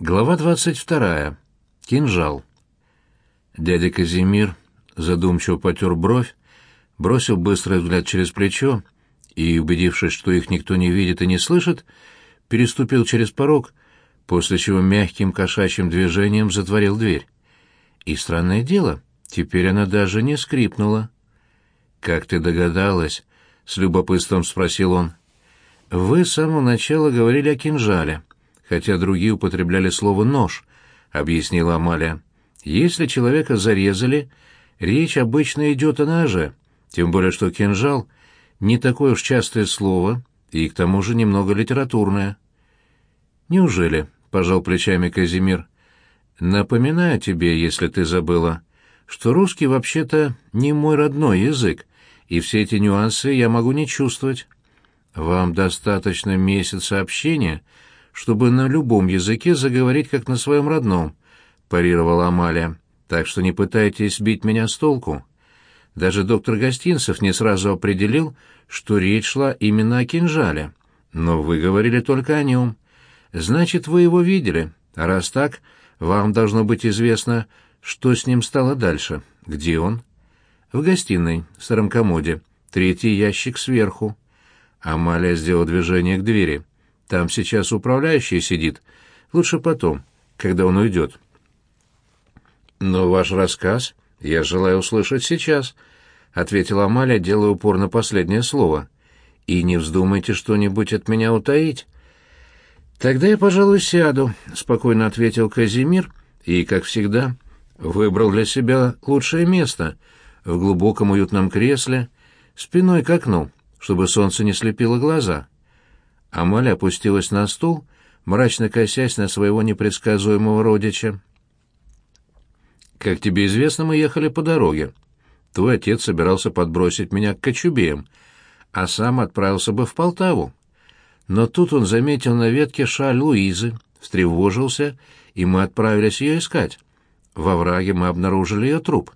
Глава двадцать вторая. Кинжал. Дядя Казимир задумчиво потер бровь, бросил быстрый взгляд через плечо и, убедившись, что их никто не видит и не слышит, переступил через порог, после чего мягким кошачьим движением затворил дверь. И странное дело, теперь она даже не скрипнула. «Как ты догадалась?» — с любопытством спросил он. «Вы с самого начала говорили о кинжале» хотя другие употребляли слово «нож», — объяснила Амалия. «Если человека зарезали, речь обычно идет о ноже, тем более что кинжал — не такое уж частое слово и к тому же немного литературное». «Неужели?» — пожал плечами Казимир. «Напоминаю тебе, если ты забыла, что русский вообще-то не мой родной язык, и все эти нюансы я могу не чувствовать. Вам достаточно месяца общения, чтобы на любом языке заговорить как на своем родном», — парировала Амалия. «Так что не пытайтесь сбить меня с толку. Даже доктор Гостинцев не сразу определил, что речь шла именно о кинжале. Но вы говорили только о нем. Значит, вы его видели. А раз так, вам должно быть известно, что с ним стало дальше. Где он?» «В гостиной, в старом комоде. Третий ящик сверху». Амалия сделала движение к двери. Там сейчас управляющий сидит. Лучше потом, когда он уйдет. Но ваш рассказ я желаю услышать сейчас, ответила Амалия, делая упор на последнее слово. И не вздумайте что-нибудь от меня утаить. Тогда я, пожалуй, сяду, спокойно ответил Казимир и, как всегда, выбрал для себя лучшее место в глубоком уютном кресле, спиной к окну, чтобы солнце не слепило глаза. Амаля опустилась на стул, мрачно косясь на своего непредсказуемого родича. «Как тебе известно, мы ехали по дороге. Твой отец собирался подбросить меня к кочубеям, а сам отправился бы в Полтаву. Но тут он заметил на ветке шаль Луизы, встревожился, и мы отправились ее искать. Во враге мы обнаружили ее труп.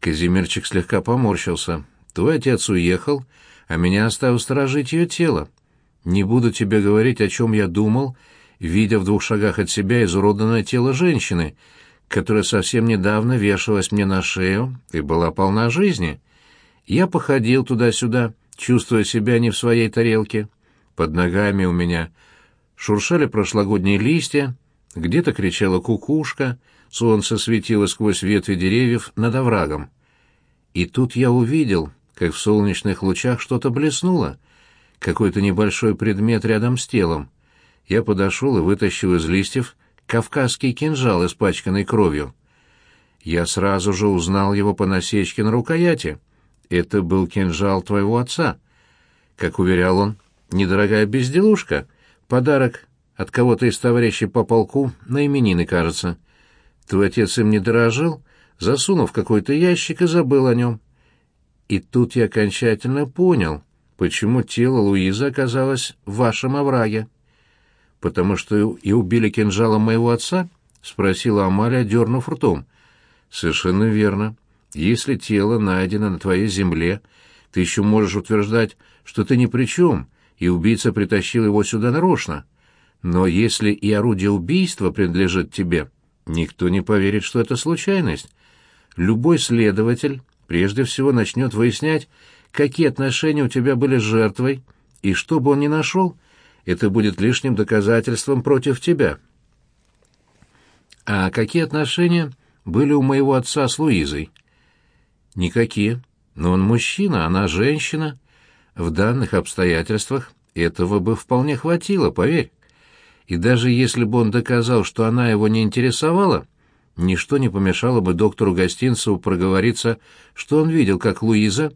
Казимирчик слегка поморщился. Твой отец уехал, а меня оставил сторожить ее тело. Не буду тебе говорить, о чем я думал, видя в двух шагах от себя изуродованное тело женщины, которая совсем недавно вешалась мне на шею и была полна жизни. Я походил туда-сюда, чувствуя себя не в своей тарелке. Под ногами у меня шуршали прошлогодние листья, где-то кричала кукушка, солнце светило сквозь ветви деревьев над оврагом. И тут я увидел, как в солнечных лучах что-то блеснуло — какой-то небольшой предмет рядом с телом. Я подошел и вытащил из листьев кавказский кинжал, испачканный кровью. Я сразу же узнал его по насечке на рукояти. Это был кинжал твоего отца. Как уверял он, недорогая безделушка, подарок от кого-то из товарищей по полку на именины, кажется. Твой отец им не дорожил, засунув какой-то ящик и забыл о нем. И тут я окончательно понял — почему тело Луизы оказалось в вашем овраге. Потому что и убили кинжалом моего отца? спросила Амалия, дернув ртом. Совершенно верно. Если тело найдено на твоей земле, ты еще можешь утверждать, что ты ни при чем, и убийца притащил его сюда нарочно. Но если и орудие убийства принадлежит тебе, никто не поверит, что это случайность. Любой следователь прежде всего начнет выяснять, какие отношения у тебя были с жертвой, и что бы он ни нашел, это будет лишним доказательством против тебя. А какие отношения были у моего отца с Луизой? Никакие. Но он мужчина, она женщина. В данных обстоятельствах этого бы вполне хватило, поверь. И даже если бы он доказал, что она его не интересовала, ничто не помешало бы доктору Гостинцеву проговориться, что он видел, как Луиза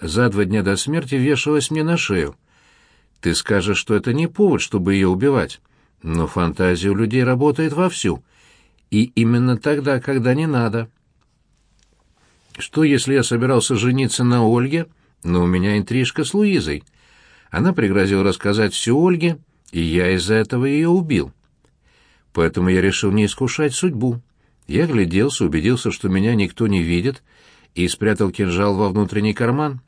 за два дня до смерти вешалась мне на шею. Ты скажешь, что это не повод, чтобы ее убивать. Но фантазия у людей работает вовсю. И именно тогда, когда не надо. Что, если я собирался жениться на Ольге, но у меня интрижка с Луизой? Она пригрозила рассказать все Ольге, и я из-за этого ее убил. Поэтому я решил не искушать судьбу. Я гляделся, убедился, что меня никто не видит, и спрятал кинжал во внутренний карман.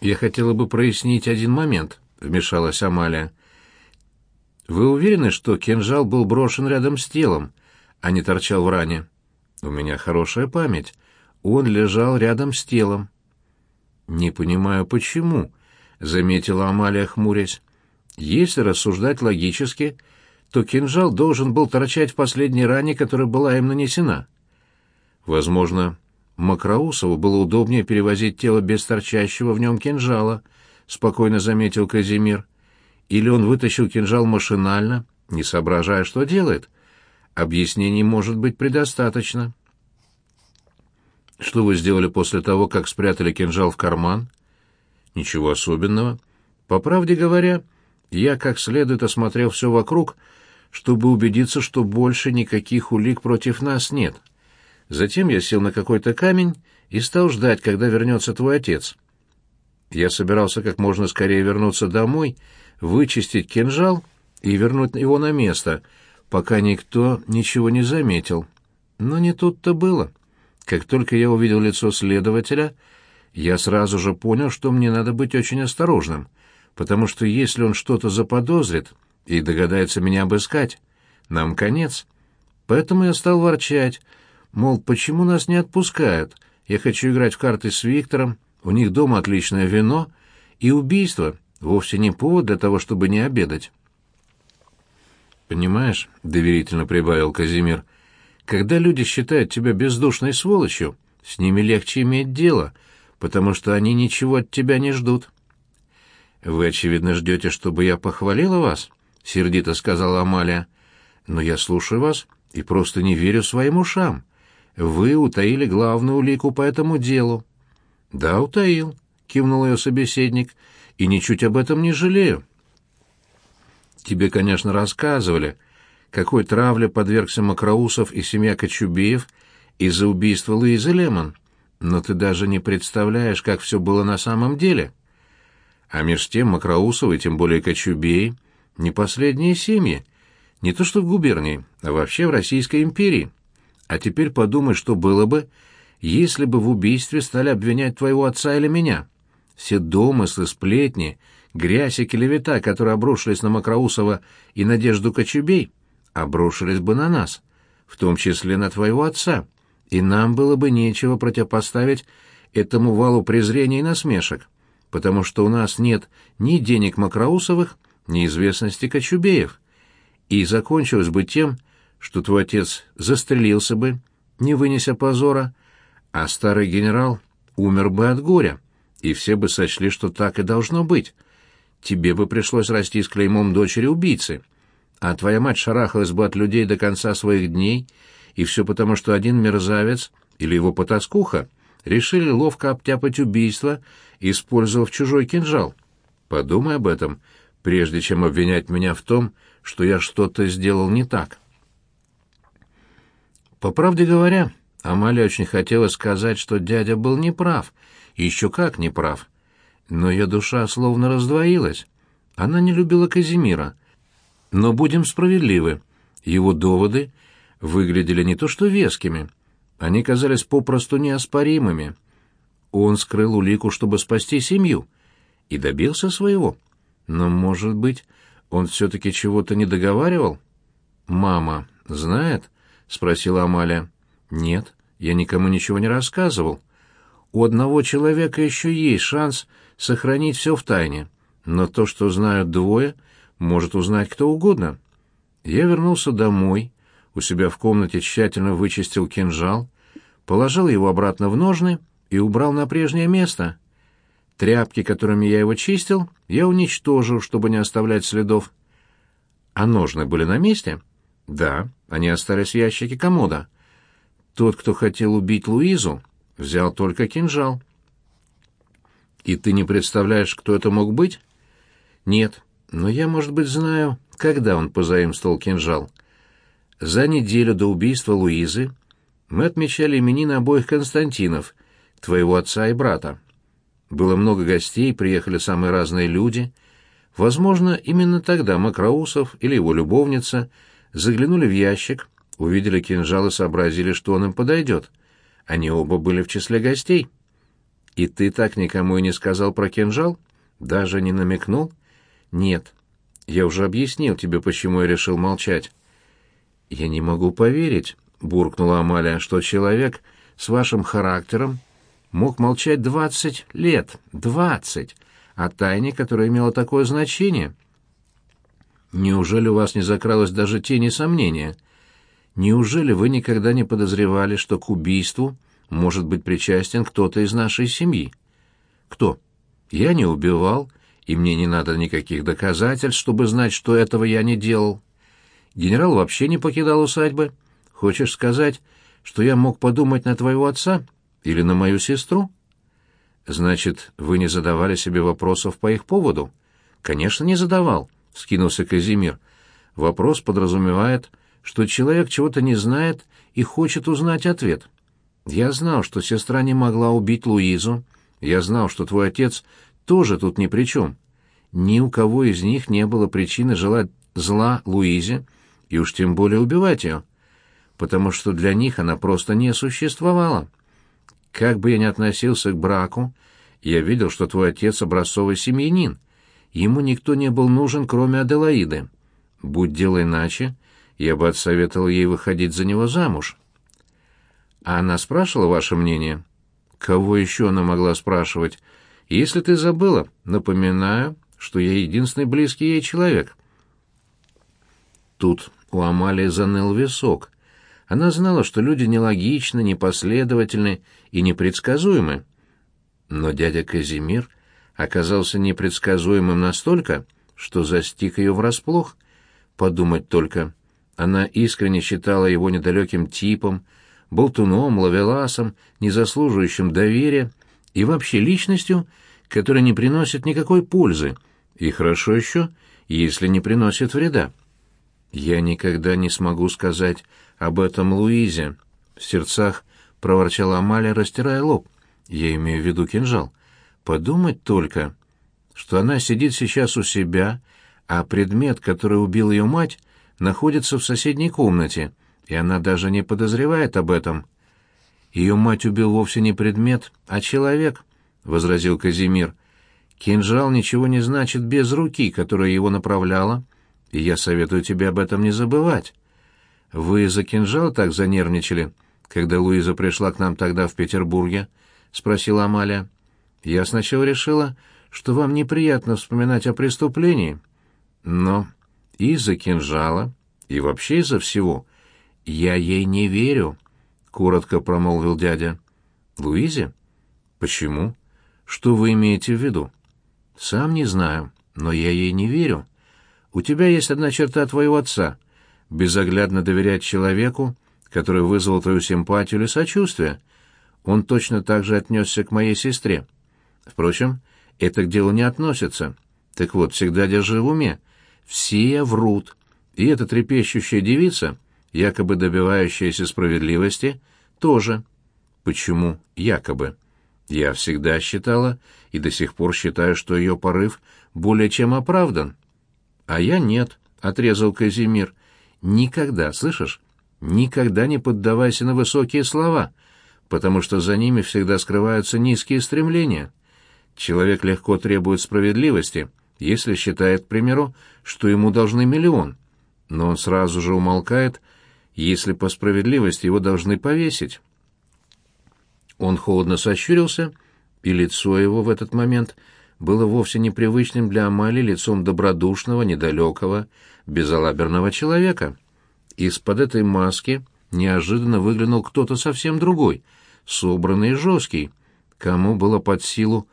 «Я хотела бы прояснить один момент», — вмешалась Амалия. Вы уверены, что кинжал был брошен рядом с телом, а не торчал в ране? У меня хорошая память. Он лежал рядом с телом. Не понимаю, почему, заметила Амалия, хмурясь. Если рассуждать логически, то кинжал должен был торчать в последней ране, которая была им нанесена. Возможно, Макроусову было удобнее перевозить тело без торчащего в нем кинжала, спокойно заметил Казимир. Или он вытащил кинжал машинально, не соображая, что делает. Объяснений может быть предостаточно. Что вы сделали после того, как спрятали кинжал в карман? Ничего особенного. По правде говоря, я как следует осмотрел все вокруг, чтобы убедиться, что больше никаких улик против нас нет. Затем я сел на какой-то камень и стал ждать, когда вернется твой отец. Я собирался как можно скорее вернуться домой, вычистить кинжал и вернуть его на место, пока никто ничего не заметил. Но не тут-то было. Как только я увидел лицо следователя, я сразу же понял, что мне надо быть очень осторожным, потому что если он что-то заподозрит и догадается меня обыскать, нам конец. Поэтому я стал ворчать, мол, почему нас не отпускают? Я хочу играть в карты с Виктором, у них дома отличное вино, и убийство вовсе не повод для того, чтобы не обедать. «Понимаешь», — доверительно прибавил Казимир, — «когда люди считают тебя бездушной сволочью, с ними легче иметь дело, потому что они ничего от тебя не ждут». «Вы, очевидно, ждете, чтобы я похвалила вас?» — сердито сказала Амалия. «Но я слушаю вас и просто не верю своим ушам. Вы утаили главную улику по этому делу». «Да, утаил», — кивнул ее собеседник, — «и ничуть об этом не жалею». «Тебе, конечно, рассказывали, какой травле подвергся Макроусов и семья Кочубеев из-за убийства Луизы Лемон, но ты даже не представляешь, как все было на самом деле». А меж тем Макроусовы, тем более Кочубеи, не последние семьи, не то что в губернии, а вообще в Российской империи. А теперь подумай, что было бы, если бы в убийстве стали обвинять твоего отца или меня. Все домыслы, сплетни, грязь и клевета, которые обрушились на Макроусова и Надежду Кочубей, обрушились бы на нас, в том числе на твоего отца, и нам было бы нечего противопоставить этому валу презрения и насмешек потому что у нас нет ни денег Макроусовых, ни известности Кочубеев. И закончилось бы тем, что твой отец застрелился бы, не вынеся позора, а старый генерал умер бы от горя, и все бы сочли, что так и должно быть. Тебе бы пришлось расти с клеймом дочери-убийцы, а твоя мать шарахалась бы от людей до конца своих дней, и все потому, что один мерзавец или его потаскуха решили ловко обтяпать убийство, использовав чужой кинжал. Подумай об этом, прежде чем обвинять меня в том, что я что-то сделал не так. По правде говоря, Амалия очень хотела сказать, что дядя был неправ, еще как неправ. Но ее душа словно раздвоилась. Она не любила Казимира. Но будем справедливы, его доводы выглядели не то что вескими, они казались попросту неоспоримыми. Он скрыл улику, чтобы спасти семью, и добился своего. Но, может быть, он все-таки чего-то не договаривал? «Мама знает?» — спросила Амалия. «Нет, я никому ничего не рассказывал. У одного человека еще есть шанс сохранить все в тайне, но то, что знают двое, может узнать кто угодно. Я вернулся домой, у себя в комнате тщательно вычистил кинжал, положил его обратно в ножны и убрал на прежнее место. Тряпки, которыми я его чистил, я уничтожил, чтобы не оставлять следов. А ножны были на месте? Да, они остались в ящике комода. Тот, кто хотел убить Луизу, взял только кинжал. И ты не представляешь, кто это мог быть? Нет, но я, может быть, знаю, когда он позаимствовал кинжал. За неделю до убийства Луизы мы отмечали именины обоих Константинов, твоего отца и брата. Было много гостей, приехали самые разные люди. Возможно, именно тогда Макроусов или его любовница заглянули в ящик, увидели кинжал и сообразили, что он им подойдет. Они оба были в числе гостей. И ты так никому и не сказал про кинжал? Даже не намекнул? Нет. Я уже объяснил тебе, почему я решил молчать». «Я не могу поверить», — буркнула Амалия, — «что человек с вашим характером мог молчать двадцать лет, двадцать, о тайне, которая имела такое значение». «Неужели у вас не закралось даже тени сомнения? Неужели вы никогда не подозревали, что к убийству может быть причастен кто-то из нашей семьи?» «Кто?» «Я не убивал, и мне не надо никаких доказательств, чтобы знать, что этого я не делал. Генерал вообще не покидал усадьбы. Хочешь сказать, что я мог подумать на твоего отца или на мою сестру? Значит, вы не задавали себе вопросов по их поводу? Конечно, не задавал, скинулся Казимир. Вопрос подразумевает, что человек чего-то не знает и хочет узнать ответ. Я знал, что сестра не могла убить Луизу. Я знал, что твой отец тоже тут ни при чем. Ни у кого из них не было причины желать зла Луизе, и уж тем более убивать ее, потому что для них она просто не существовала. Как бы я ни относился к браку, я видел, что твой отец образцовый семьянин. Ему никто не был нужен, кроме Аделаиды. Будь дело иначе, я бы отсоветовал ей выходить за него замуж. А она спрашивала ваше мнение? Кого еще она могла спрашивать? Если ты забыла, напоминаю, что я единственный близкий ей человек. Тут у Амалии заныл висок. Она знала, что люди нелогичны, непоследовательны и непредсказуемы. Но дядя Казимир оказался непредсказуемым настолько, что застиг ее врасплох. Подумать только. Она искренне считала его недалеким типом, болтуном, ловеласом, незаслуживающим доверия и вообще личностью, которая не приносит никакой пользы, и хорошо еще, если не приносит вреда. «Я никогда не смогу сказать об этом Луизе», — в сердцах проворчала Амалия, растирая лоб. «Я имею в виду кинжал. Подумать только, что она сидит сейчас у себя, а предмет, который убил ее мать, находится в соседней комнате, и она даже не подозревает об этом». «Ее мать убил вовсе не предмет, а человек», — возразил Казимир. «Кинжал ничего не значит без руки, которая его направляла» и я советую тебе об этом не забывать. Вы за кинжал так занервничали, когда Луиза пришла к нам тогда в Петербурге? спросила Амалия. Я сначала решила, что вам неприятно вспоминать о преступлении, но из-за кинжала и вообще из-за всего я ей не верю, коротко промолвил дядя. Луизе? Почему? Что вы имеете в виду? Сам не знаю, но я ей не верю. У тебя есть одна черта твоего отца — безоглядно доверять человеку, который вызвал твою симпатию или сочувствие. Он точно так же отнесся к моей сестре. Впрочем, это к делу не относится. Так вот, всегда держи в уме. Все врут. И эта трепещущая девица, якобы добивающаяся справедливости, тоже. Почему якобы? Я всегда считала и до сих пор считаю, что ее порыв более чем оправдан. А я нет, отрезал Казимир. Никогда, слышишь? Никогда не поддавайся на высокие слова, потому что за ними всегда скрываются низкие стремления. Человек легко требует справедливости, если считает, к примеру, что ему должны миллион, но он сразу же умолкает, если по справедливости его должны повесить. Он холодно сощурился, и лицо его в этот момент — было вовсе непривычным для Амали лицом добродушного, недалекого, безалаберного человека. Из-под этой маски неожиданно выглянул кто-то совсем другой, собранный и жесткий, кому было под силу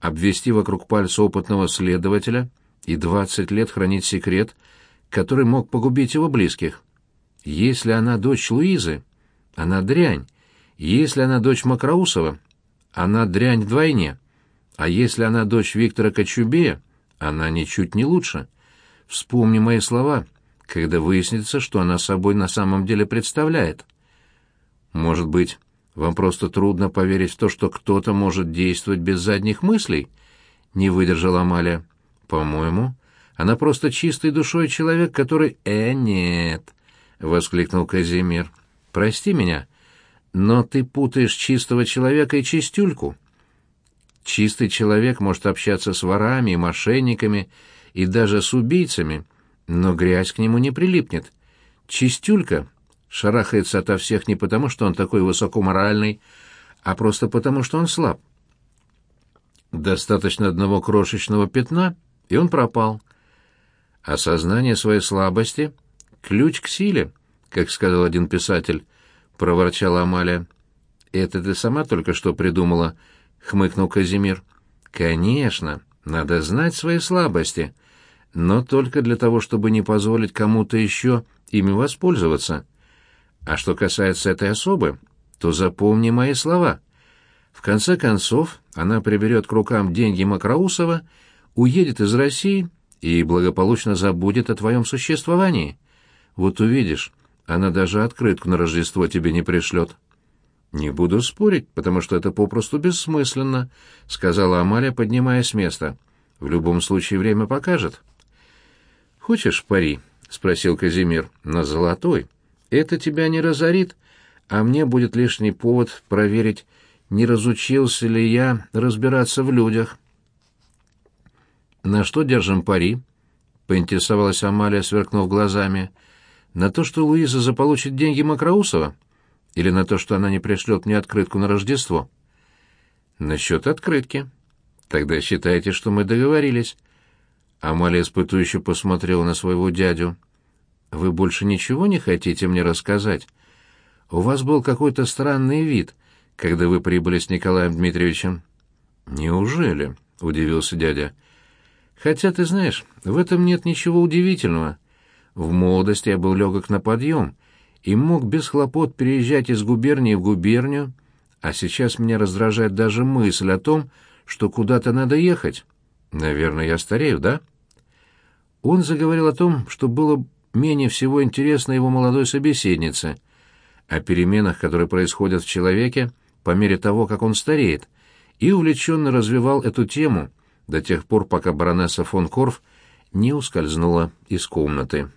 обвести вокруг пальца опытного следователя и двадцать лет хранить секрет, который мог погубить его близких. Если она дочь Луизы, она дрянь. Если она дочь Макроусова, она дрянь вдвойне. А если она дочь Виктора Кочубея, она ничуть не лучше. Вспомни мои слова, когда выяснится, что она собой на самом деле представляет. Может быть, вам просто трудно поверить в то, что кто-то может действовать без задних мыслей? Не выдержала Амалия. По-моему, она просто чистой душой человек, который... Э, нет, воскликнул Казимир. Прости меня, но ты путаешь чистого человека и чистюльку. Чистый человек может общаться с ворами и мошенниками и даже с убийцами, но грязь к нему не прилипнет. Чистюлька шарахается ото всех не потому, что он такой высокоморальный, а просто потому, что он слаб. Достаточно одного крошечного пятна, и он пропал. Осознание своей слабости — ключ к силе, как сказал один писатель, — проворчала Амалия. «Это ты сама только что придумала?» — хмыкнул Казимир. «Конечно, надо знать свои слабости, но только для того, чтобы не позволить кому-то еще ими воспользоваться. А что касается этой особы, то запомни мои слова. В конце концов, она приберет к рукам деньги Макроусова, уедет из России и благополучно забудет о твоем существовании. Вот увидишь, она даже открытку на Рождество тебе не пришлет». «Не буду спорить, потому что это попросту бессмысленно», — сказала Амалия, поднимаясь с места. «В любом случае время покажет». «Хочешь пари?» — спросил Казимир. «На золотой. Это тебя не разорит, а мне будет лишний повод проверить, не разучился ли я разбираться в людях». «На что держим пари?» — поинтересовалась Амалия, сверкнув глазами. «На то, что Луиза заполучит деньги Макроусова?» Или на то, что она не пришлет мне открытку на Рождество? Насчет открытки. Тогда считайте, что мы договорились. Амалия испытующе посмотрела на своего дядю. Вы больше ничего не хотите мне рассказать? У вас был какой-то странный вид, когда вы прибыли с Николаем Дмитриевичем. Неужели? удивился дядя. Хотя ты знаешь, в этом нет ничего удивительного. В молодости я был легок на подъем — и мог без хлопот переезжать из губернии в губернию, а сейчас меня раздражает даже мысль о том, что куда-то надо ехать. Наверное, я старею, да? Он заговорил о том, что было менее всего интересно его молодой собеседнице, о переменах, которые происходят в человеке по мере того, как он стареет, и увлеченно развивал эту тему до тех пор, пока баронесса фон Корф не ускользнула из комнаты.